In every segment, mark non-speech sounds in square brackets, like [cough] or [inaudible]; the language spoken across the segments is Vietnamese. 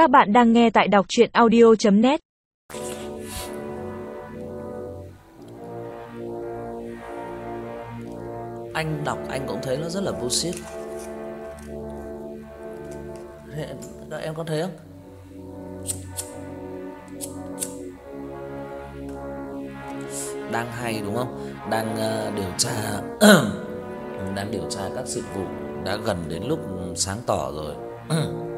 Các bạn đang nghe tại đọc chuyện audio.net Anh đọc anh cũng thấy nó rất là bullshit Đợi em có thấy không? Đang hay đúng không? Đang uh, điều tra [clears throat] Đang điều tra các sự vụ Đã gần đến lúc sáng tỏ rồi [clears throat]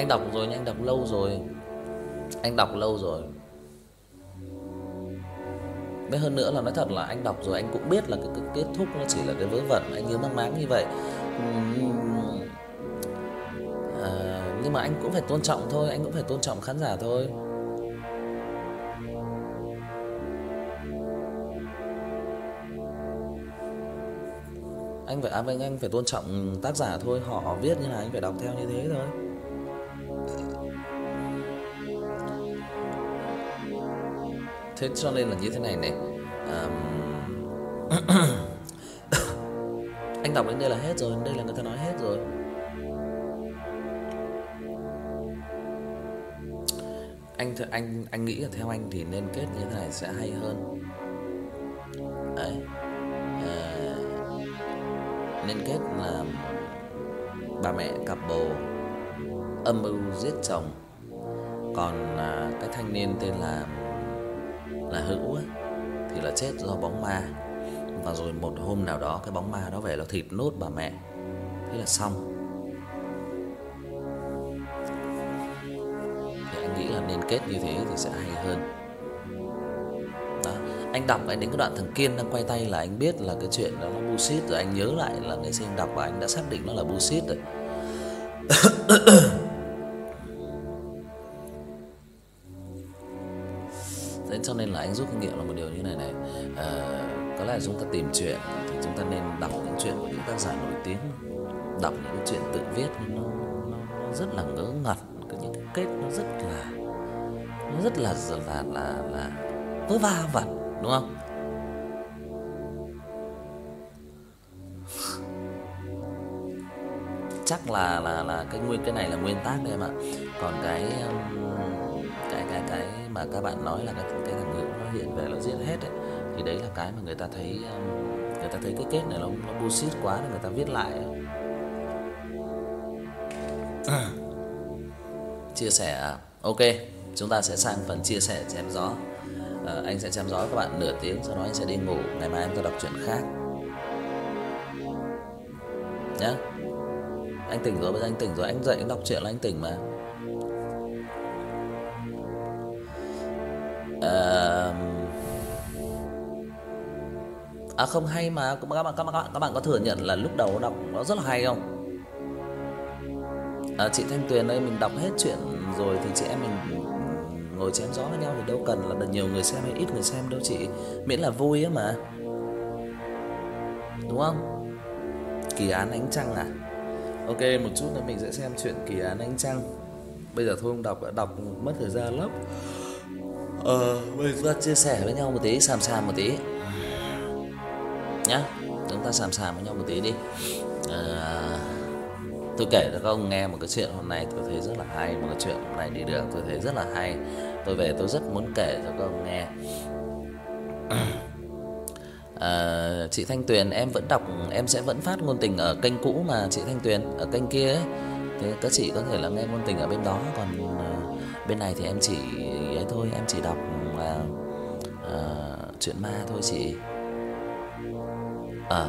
Anh đọc rồi nhưng anh đọc lâu rồi. Anh đọc lâu rồi. Với hơn nữa là nói thật là anh đọc rồi anh cũng biết là cái, cái kết thúc nó chỉ là cái vớ vẩn anh nhớ mang máng như vậy. À, nhưng mà anh cũng phải tôn trọng thôi anh cũng phải tôn trọng khán giả thôi. Anh phải à, anh anh phải tôn trọng tác giả thôi họ viết như là anh phải đọc theo như thế thôi. Thế cho nên là như thế này này. Um... [coughs] anh đọc đến đây là hết rồi đây là người ta nói hết rồi. Anh th- anh anh nghĩ là theo anh thì nên kết như thế này sẽ hay hơn. Đấy. À, nên kết là bà mẹ cặp bồ âm mưu giết chồng. Còn à, cái thanh niên tên là là Hữu ấy, thì là chết do bóng ma. Và rồi một hôm nào đó cái bóng ma đó về nó thịt nốt bà mẹ. Thế là xong. Thì anh nghĩ là nên kết như thế thì sẽ hay hơn. Đó, anh đọc anh đến cái đoạn thằng Kiên đang quay tay là anh biết là cái chuyện đó nó bullshit rồi anh nhớ lại là ngày xưa anh đọc và anh đã xác định nó là bullshit rồi. [coughs] Thế cho nên là anh rút kinh nghiệm là một điều như này này à, Có lẽ chúng ta tìm chuyện Thì chúng ta nên đọc những chuyện của những tác giả nổi tiếng Đọc những cái chuyện tự viết nó, nó, nó rất là ngớ ngẩn cái những cái kết nó rất là Nó rất là là là, là vớ va vẩn đúng không chắc là là là cái nguyên cái này là nguyên tắc đấy em ạ. Còn cái um, cái mà các bạn nói là cái cái thằng Hữu nó hiện về nó giết hết ấy thì đấy là cái mà người ta thấy um, người ta thấy cái kết này nó nó bullshit quá nên người ta viết lại. [coughs] chia sẻ à? ok chúng ta sẽ sang phần chia sẻ chém gió. Ờ, anh sẽ chém gió các bạn nửa tiếng sau đó anh sẽ đi ngủ. Ngày mai em sẽ đọc chuyện khác. Nhá. Anh tỉnh rồi bây giờ anh tỉnh rồi. Anh dậy anh đọc chuyện là anh tỉnh mà À không hay mà. Các bạn các bạn các bạn có thừa nhận là lúc đầu đọc nó rất là hay không? À, chị Thanh Tuyền ơi mình đọc hết chuyện rồi thì chị em mình ngồi chém gió với nhau thì đâu cần là được nhiều người xem hay ít người xem đâu chị. Miễn là vui á mà. Đúng không? Kỳ án ánh trăng à? Ok một chút nữa mình sẽ xem chuyện kỳ án ánh trăng. Bây giờ thôi không đọc đã đọc mất thời gian lắm ờ bây giờ chia sẻ với nhau một tí sàm sàm một tí. Nhá chúng ta sàm sàm với nhau một tí đi. À, tôi kể cho các ông nghe một cái chuyện hôm nay tôi thấy rất là hay một cái chuyện hôm nay đi đường tôi thấy rất là hay. Tôi về tôi rất muốn kể cho các ông nghe. À, chị Thanh Tuyền em vẫn đọc em sẽ vẫn phát ngôn tình ở kênh cũ mà chị Thanh Tuyền ở kênh kia ấy. Thế các chị có thể là nghe ngôn tình ở bên đó còn ờ, bên này thì em chỉ ấy thôi em chỉ đọc à, à, chuyện ma thôi chị. À,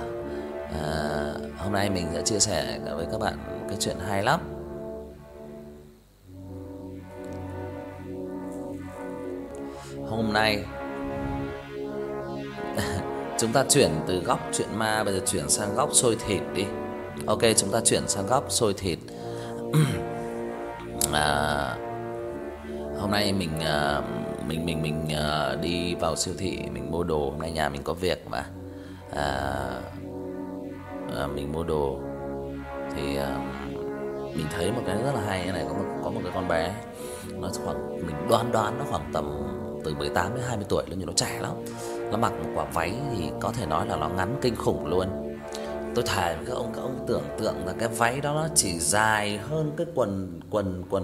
à, hôm nay mình sẽ chia sẻ với các bạn cái chuyện hay lắm. Hôm nay [laughs] chúng ta chuyển từ góc chuyện ma bây giờ chuyển sang góc xôi thịt đi. Ok chúng ta chuyển sang góc xôi thịt. [clears throat] À, hôm nay mình uh, mình mình mình uh, đi vào siêu thị mình mua đồ. Hôm nay nhà mình có việc mà. À, à, mình mua đồ. Thì uh, mình thấy một cái rất là hay. Cái này có một có một cái con bé. Nó khoảng mình đoán đoán nó khoảng tầm từ 18 đến 20 tuổi. Lên nhưng nó trẻ lắm. Nó mặc một quả váy thì có thể nói là nó ngắn kinh khủng luôn. Tôi thề với các ông các ông tưởng tượng là cái váy đó nó chỉ dài hơn cái quần quần quần